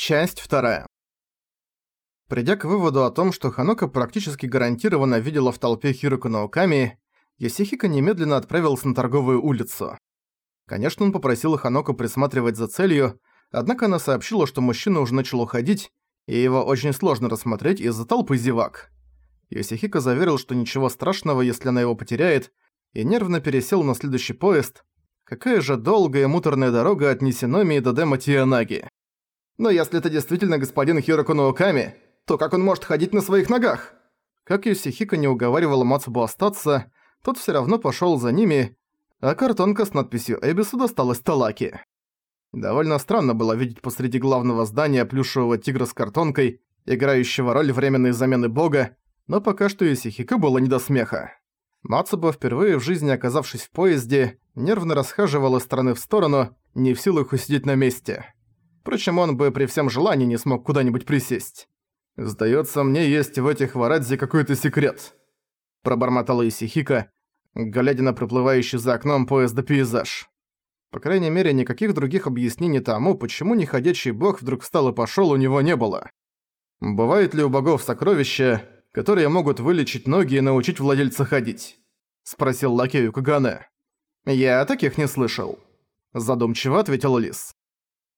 Часть вторая. Придя к выводу о том, что Ханока практически гарантированно видела в толпе Хироку Наоками, Ясихика немедленно отправился на торговую улицу. Конечно, он попросил Ханоку присматривать за целью, однако она сообщила, что мужчина уже начал уходить, и его очень сложно рассмотреть из-за толпы зевак. Ясихика заверил, что ничего страшного, если она его потеряет, и нервно пересел на следующий поезд. Какая же долгая муторная дорога от Нисиномии до Дема Тианаги. Но если это действительно господин Хироку Науками, то как он может ходить на своих ногах? Как Юсихика не уговаривала Мацубу остаться, тот всё равно пошёл за ними, а картонка с надписью Эбису досталась Талаки. Довольно странно было видеть посреди главного здания плюшевого тигра с картонкой, играющего роль временной замены бога, но пока что Юсихика было не до смеха. Мацуба, впервые в жизни оказавшись в поезде, нервно расхаживал из стороны в сторону, не в силах усидеть на месте. Впрочем, он бы при всем желании не смог куда-нибудь присесть. «Сдается мне, есть в этих варадзе какой-то секрет», – пробормотала Исихика, глядя на проплывающий за окном поезда пейзаж. По крайней мере, никаких других объяснений тому, почему неходячий бог вдруг встал и пошёл, у него не было. «Бывает ли у богов сокровища, которые могут вылечить ноги и научить владельца ходить?» – спросил лакею Кагане. «Я таких не слышал», – задумчиво ответил Лис.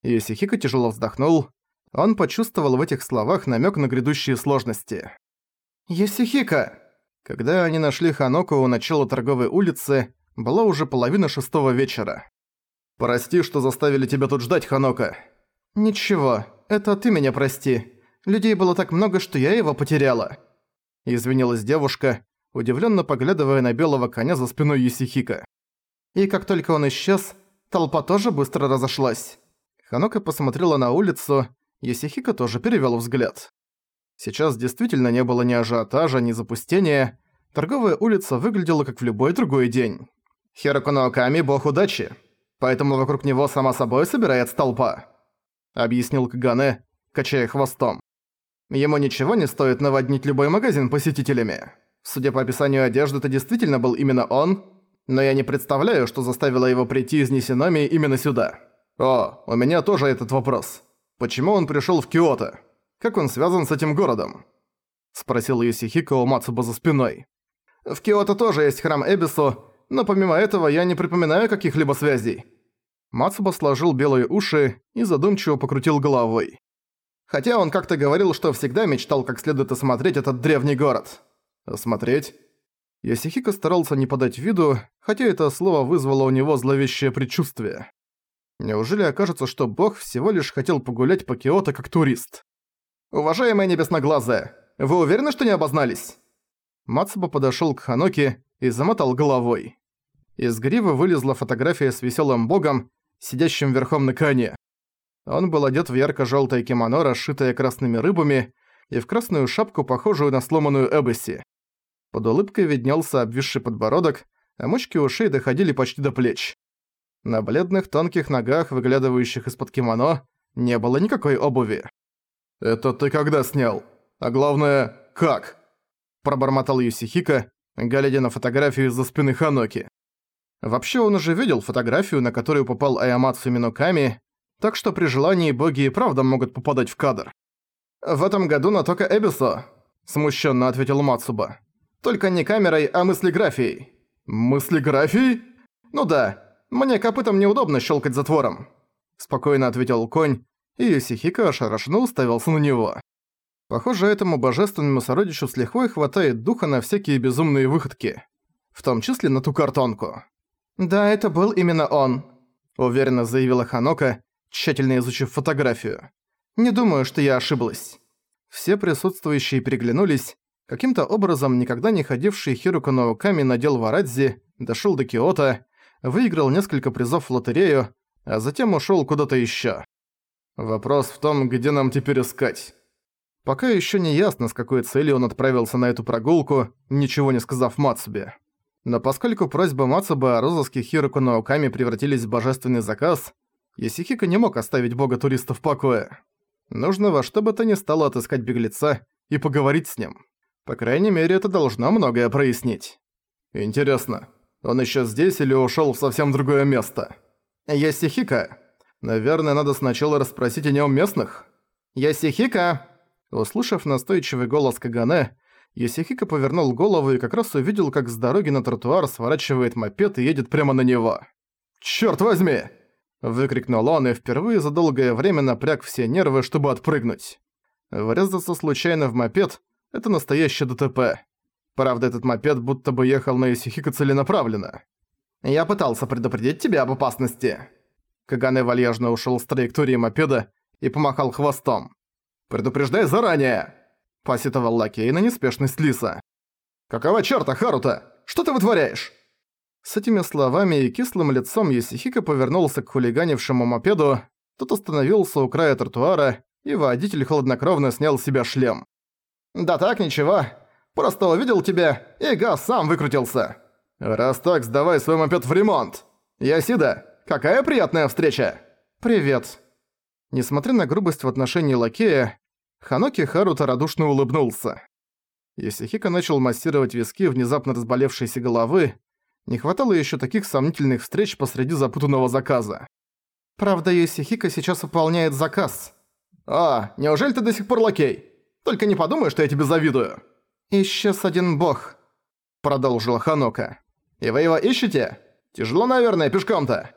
Исихико тяжело вздохнул. Он почувствовал в этих словах намек на грядущие сложности. «Исихико!» Когда они нашли Ханоку у начала торговой улицы, была уже половина шестого вечера. «Прости, что заставили тебя тут ждать, Ханока». «Ничего, это ты меня прости. Людей было так много, что я его потеряла». Извинилась девушка, удивленно поглядывая на белого коня за спиной Юсихика. И как только он исчез, толпа тоже быстро разошлась. Ханока посмотрела на улицу, Есихика тоже перевёл взгляд. Сейчас действительно не было ни ажиотажа, ни запустения. Торговая улица выглядела как в любой другой день. Хироко Наоками – бог удачи, поэтому вокруг него сама собой собирается толпа», – объяснил Кагане, качая хвостом. Ему ничего не стоит наводнить любой магазин посетителями. Судя по описанию одежды, это действительно был именно он, но я не представляю, что заставило его прийти из Нисиномии именно сюда. «О, у меня тоже этот вопрос. Почему он пришёл в Киото? Как он связан с этим городом?» Спросил Юсихико у Мацуба за спиной. «В Киото тоже есть храм Эбису, но помимо этого я не припоминаю каких-либо связей». Мацуба сложил белые уши и задумчиво покрутил головой. Хотя он как-то говорил, что всегда мечтал как следует осмотреть этот древний город. Осмотреть? Ясихико старался не подать виду, хотя это слово вызвало у него зловещее предчувствие. Неужели окажется, что бог всего лишь хотел погулять по Киото как турист? «Уважаемая небесноглазая, вы уверены, что не обознались?» Мацуба подошёл к Ханоке и замотал головой. Из гривы вылезла фотография с весёлым богом, сидящим верхом на коне. Он был одет в ярко-жёлтое кимоно, расшитое красными рыбами, и в красную шапку, похожую на сломанную эбоси. Под улыбкой виднелся обвисший подбородок, а мочки ушей доходили почти до плеч. На бледных тонких ногах, выглядывающих из-под кимоно, не было никакой обуви. «Это ты когда снял? А главное, как?» Пробормотал Юсихика, глядя на фотографию из-за спины Ханоки. Вообще он уже видел фотографию, на которую попал Аямацу Минуками, так что при желании боги и правда могут попадать в кадр. «В этом году на Тока Эбисо», – смущенно ответил Мацуба. «Только не камерой, а мыслеграфией». «Мыслеграфией?» «Ну да, «Мне копытом неудобно щелкать затвором», – спокойно ответил конь, и Юсихико ошарашенно уставился на него. Похоже, этому божественному сородичу с лихвой хватает духа на всякие безумные выходки. В том числе на ту картонку. «Да, это был именно он», – уверенно заявила Ханока, тщательно изучив фотографию. «Не думаю, что я ошиблась». Все присутствующие переглянулись. Каким-то образом никогда не ходивший Хирука Науками надел варадзи, дошёл до Киото, выиграл несколько призов в лотерею, а затем ушёл куда-то ещё. Вопрос в том, где нам теперь искать. Пока ещё не ясно, с какой целью он отправился на эту прогулку, ничего не сказав Мацубе. Но поскольку просьба Мацубе о розыске Хироку Науками превратились в божественный заказ, Исихика не мог оставить бога туриста в покое. Нужно во что бы то ни стало отыскать беглеца и поговорить с ним. По крайней мере, это должно многое прояснить. Интересно, он еще здесь или ушел в совсем другое место? Ясихика. Наверное, надо сначала расспросить о нем местных. «Ясихика!» Услышав настойчивый голос Кагане, Ясихика повернул голову и как раз увидел, как с дороги на тротуар сворачивает мопед и едет прямо на него. «Чёрт возьми!» – выкрикнул он и впервые за долгое время напряг все нервы, чтобы отпрыгнуть. Врезаться случайно в мопед – это настоящее ДТП. Правда, этот мопед будто бы ехал на Исихико целенаправленно. «Я пытался предупредить тебя об опасности». Кагане вальяжно ушёл с траектории мопеда и помахал хвостом. «Предупреждай заранее!» – посетовал лакей на неспешность Лиса. «Какого чёрта, Харута? Что ты вытворяешь?» С этими словами и кислым лицом Есихика повернулся к хулиганившему мопеду, тот остановился у края тротуара, и водитель хладнокровно снял с себя шлем. «Да так, ничего. Просто увидел тебя, и газ сам выкрутился. Раз так, сдавай свой мопед в ремонт. Ясида, какая приятная встреча!» «Привет». Несмотря на грубость в отношении лакея, Ханоки Харута радушно улыбнулся. Есихика начал массировать виски внезапно разболевшейся головы, не хватало еще таких сомнительных встреч посреди запутанного заказа. Правда, Есихика сейчас выполняет заказ. «А, неужели ты до сих пор лакей? Только не подумай, что я тебе завидую». «Исчез один бог», — продолжила Ханока. «И вы его ищете? Тяжело, наверное, пешком-то».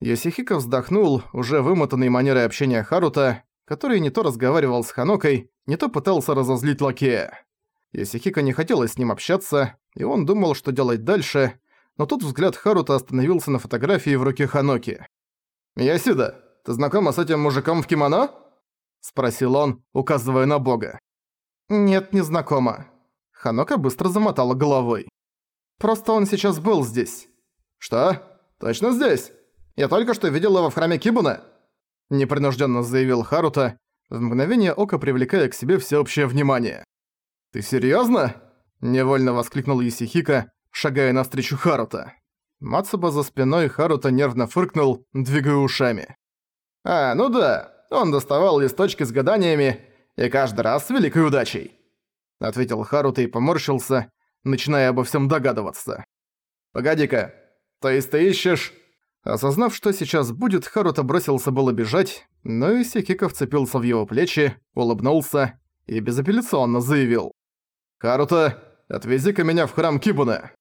Йосихико вздохнул, уже вымотанный манерой общения Харута, который не то разговаривал с Ханокой, не то пытался разозлить лакея. Йосихико не хотелось с ним общаться, и он думал, что делать дальше, но тут взгляд Харута остановился на фотографии в руке Ханоки. «Ясида, ты знакома с этим мужиком в кимоно?» – спросил он, указывая на бога. «Нет, не знакома». Ханока быстро замотала головой. «Просто он сейчас был здесь». «Что? Точно здесь? Я только что видел его в храме Кибуна?» Непринужденно заявил Харута, в мгновение ока привлекая к себе всеобщее внимание. «Ты серьезно? невольно воскликнул Исихика, шагая навстречу Харута. Мацуба за спиной Харута нервно фыркнул, двигая ушами. «А, ну да, он доставал листочки с гаданиями, и каждый раз с великой удачей», — ответил Харута и поморщился, начиная обо всем догадываться. «Погоди-ка, то есть ты ищешь...» Осознав, что сейчас будет, Харута бросился было бежать, но Исикика вцепился в его плечи, улыбнулся и безапелляционно заявил. «Харута, отвези-ка меня в храм Кибуна!»